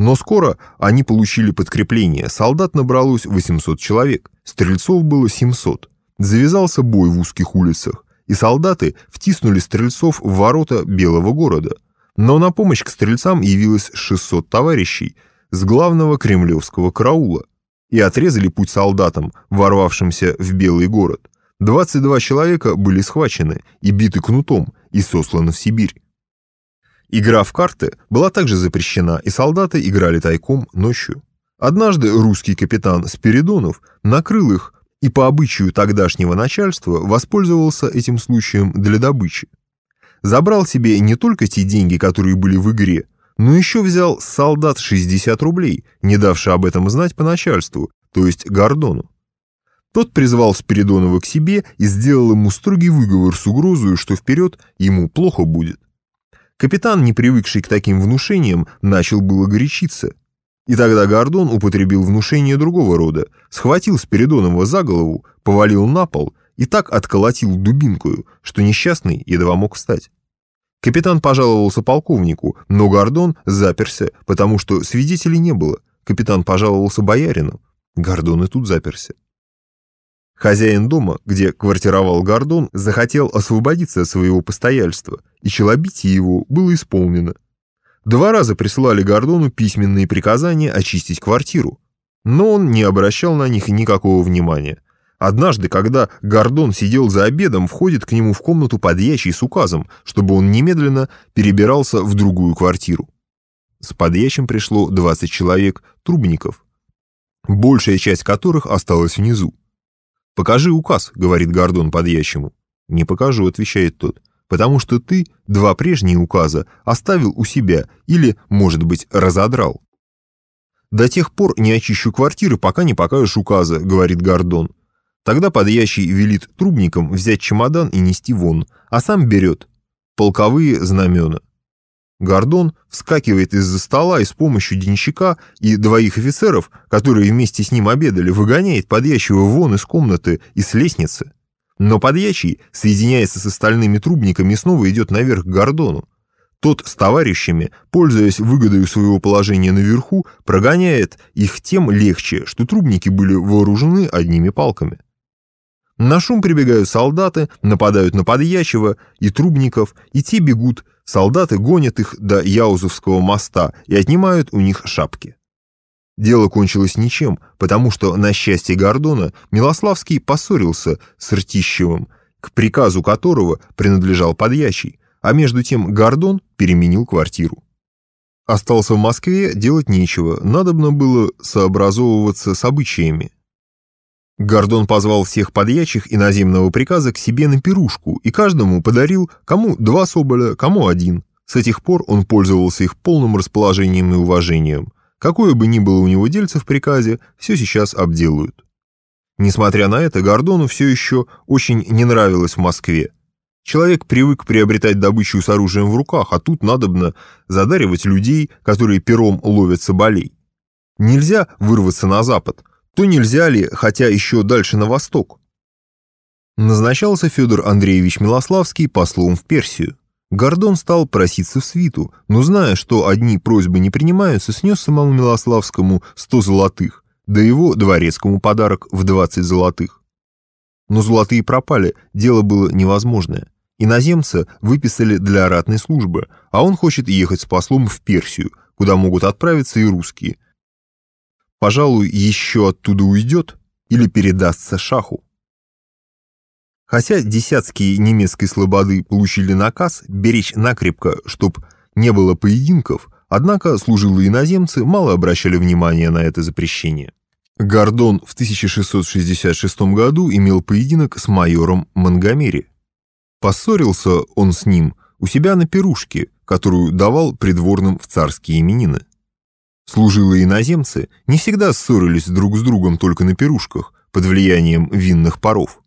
Но скоро они получили подкрепление, солдат набралось 800 человек, стрельцов было 700. Завязался бой в узких улицах, и солдаты втиснули стрельцов в ворота Белого города. Но на помощь к стрельцам явилось 600 товарищей с главного кремлевского караула и отрезали путь солдатам, ворвавшимся в Белый город. 22 человека были схвачены и биты кнутом и сосланы в Сибирь. Игра в карты была также запрещена, и солдаты играли тайком ночью. Однажды русский капитан Спиридонов накрыл их и по обычаю тогдашнего начальства воспользовался этим случаем для добычи. Забрал себе не только те деньги, которые были в игре, но еще взял солдат 60 рублей, не давши об этом знать по начальству, то есть Гордону. Тот призвал Спиридонова к себе и сделал ему строгий выговор с угрозой, что вперед ему плохо будет. Капитан, не привыкший к таким внушениям, начал было горячиться. И тогда Гордон употребил внушение другого рода, схватил Спиридонова за голову, повалил на пол и так отколотил дубинкою, что несчастный едва мог встать. Капитан пожаловался полковнику, но Гордон заперся, потому что свидетелей не было. Капитан пожаловался боярину. Гордон и тут заперся. Хозяин дома, где квартировал Гордон, захотел освободиться от своего постояльства, и челобитие его было исполнено. Два раза присылали Гордону письменные приказания очистить квартиру, но он не обращал на них никакого внимания. Однажды, когда Гордон сидел за обедом, входит к нему в комнату подьячий с указом, чтобы он немедленно перебирался в другую квартиру. С подьячим пришло 20 человек, трубников, большая часть которых осталась внизу. «Покажи указ», — говорит Гордон подъящему. «Не покажу», — отвечает тот, «потому что ты два прежние указа оставил у себя или, может быть, разодрал». «До тех пор не очищу квартиры, пока не покажешь указа», — говорит Гордон. Тогда подъящий велит трубникам взять чемодан и нести вон, а сам берет полковые знамена. Гордон вскакивает из-за стола и с помощью денщика и двоих офицеров, которые вместе с ним обедали, выгоняет подьячего вон из комнаты и с лестницы. Но подьячий соединяется с остальными трубниками и снова идет наверх к Гордону. Тот с товарищами, пользуясь выгодой своего положения наверху, прогоняет их тем легче, что трубники были вооружены одними палками. На шум прибегают солдаты, нападают на подьячего и трубников, и те бегут, Солдаты гонят их до Яузовского моста и отнимают у них шапки. Дело кончилось ничем, потому что, на счастье Гордона, Милославский поссорился с Ртищевым, к приказу которого принадлежал подьячий, а между тем Гордон переменил квартиру. Остался в Москве, делать нечего, надобно было сообразовываться с обычаями. Гордон позвал всех подьячих иноземного приказа к себе на пирушку и каждому подарил кому два соболя, кому один. С этих пор он пользовался их полным расположением и уважением. Какое бы ни было у него дельце в приказе, все сейчас обделают. Несмотря на это, Гордону все еще очень не нравилось в Москве. Человек привык приобретать добычу с оружием в руках, а тут надобно задаривать людей, которые пером ловят соболей. Нельзя вырваться на запад, то нельзя ли, хотя еще дальше на восток? Назначался Федор Андреевич Милославский послом в Персию. Гордон стал проситься в свиту, но зная, что одни просьбы не принимаются, снес самому Милославскому 100 золотых, да его дворецкому подарок в 20 золотых. Но золотые пропали, дело было невозможное. Иноземца выписали для ратной службы, а он хочет ехать с послом в Персию, куда могут отправиться и русские – пожалуй, еще оттуда уйдет или передастся шаху. Хотя десятские немецкой слободы получили наказ беречь накрепко, чтоб не было поединков, однако служилые иноземцы мало обращали внимания на это запрещение. Гордон в 1666 году имел поединок с майором Монгомери. Поссорился он с ним у себя на пирушке, которую давал придворным в царские именины. Служилые иноземцы не всегда ссорились друг с другом только на пирушках под влиянием винных паров.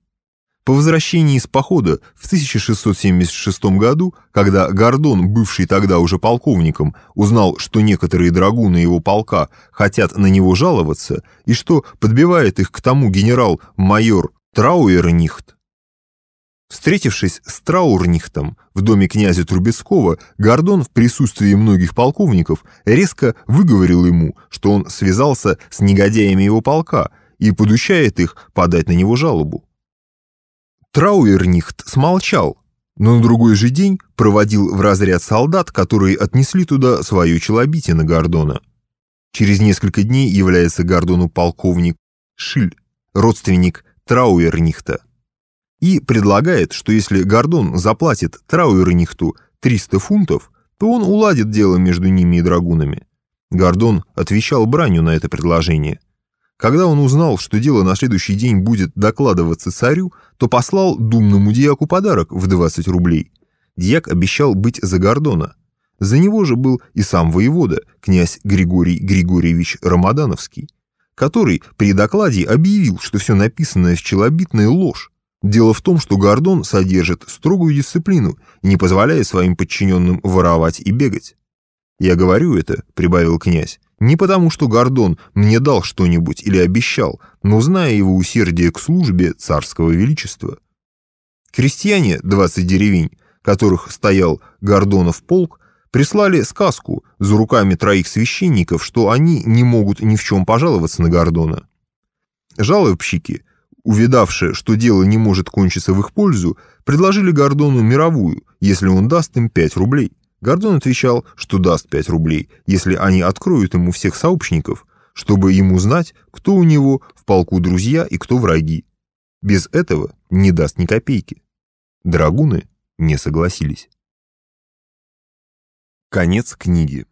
По возвращении из похода в 1676 году, когда Гордон, бывший тогда уже полковником, узнал, что некоторые драгуны его полка хотят на него жаловаться и что подбивает их к тому генерал-майор Трауернихт, Встретившись с Траурнихтом в доме князя Трубецкого, Гордон в присутствии многих полковников резко выговорил ему, что он связался с негодяями его полка и подучает их подать на него жалобу. Трауернихт смолчал, но на другой же день проводил в разряд солдат, которые отнесли туда свое на Гордона. Через несколько дней является Гордону полковник Шиль, родственник Трауернихта и предлагает, что если Гордон заплатит Трауэрнихту 300 фунтов, то он уладит дело между ними и драгунами. Гордон отвечал бранью на это предложение. Когда он узнал, что дело на следующий день будет докладываться царю, то послал думному дьяку подарок в 20 рублей. Дьяк обещал быть за Гордона. За него же был и сам воевода, князь Григорий Григорьевич Рамадановский, который при докладе объявил, что все написанное в челобитной ложь, Дело в том, что Гордон содержит строгую дисциплину не позволяет своим подчиненным воровать и бегать. «Я говорю это», — прибавил князь, — «не потому, что Гордон мне дал что-нибудь или обещал, но зная его усердие к службе царского величества». Крестьяне, 20 деревень, которых стоял Гордонов полк, прислали сказку за руками троих священников, что они не могут ни в чем пожаловаться на Гордона. Жалобщики — увидавшие, что дело не может кончиться в их пользу, предложили Гордону мировую, если он даст им 5 рублей. Гордон отвечал, что даст 5 рублей, если они откроют ему всех сообщников, чтобы ему знать, кто у него в полку друзья и кто враги. Без этого не даст ни копейки. Драгуны не согласились. Конец книги.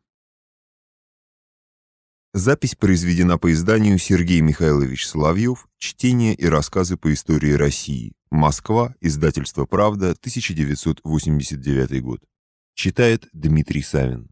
Запись произведена по изданию Сергей Михайлович Соловьев «Чтение и рассказы по истории России. Москва. Издательство «Правда. 1989 год». Читает Дмитрий Савин.